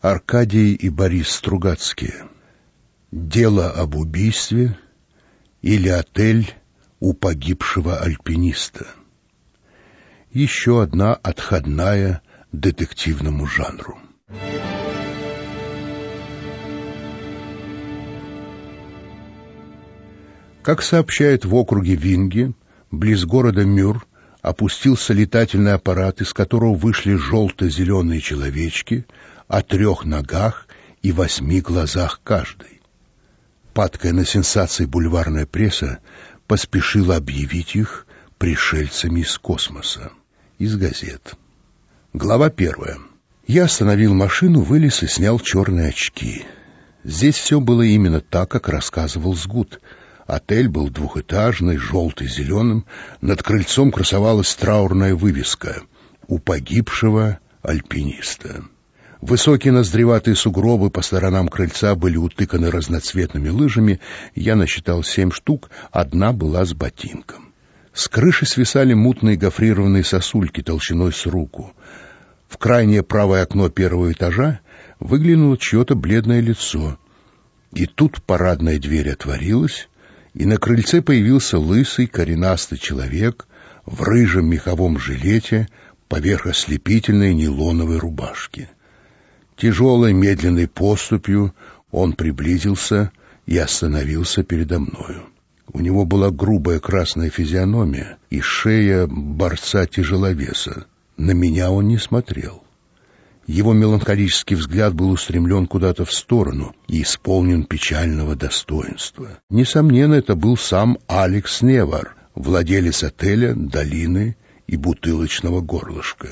Аркадий и Борис Стругацкие. Дело об убийстве или отель у погибшего альпиниста. Еще одна отходная детективному жанру. Как сообщает в округе Винги, близ города Мюр опустился летательный аппарат, из которого вышли желто-зеленые человечки о трех ногах и восьми глазах каждый. Падкая на сенсации бульварная пресса поспешила объявить их пришельцами из космоса, из газет. Глава первая. Я остановил машину, вылез и снял черные очки. Здесь все было именно так, как рассказывал Сгут — Отель был двухэтажный, желтый, зеленым. Над крыльцом красовалась траурная вывеска «У погибшего альпиниста». Высокие ноздреватые сугробы по сторонам крыльца были утыканы разноцветными лыжами. Я насчитал семь штук, одна была с ботинком. С крыши свисали мутные гофрированные сосульки толщиной с руку. В крайнее правое окно первого этажа выглянуло чье-то бледное лицо. И тут парадная дверь отворилась, и на крыльце появился лысый коренастый человек в рыжем меховом жилете поверх ослепительной нейлоновой рубашки. Тяжелой медленной поступью он приблизился и остановился передо мною. У него была грубая красная физиономия и шея борца-тяжеловеса. На меня он не смотрел. Его меланхолический взгляд был устремлен куда-то в сторону и исполнен печального достоинства. Несомненно, это был сам Алекс Невар, владелец отеля, долины и бутылочного горлышка.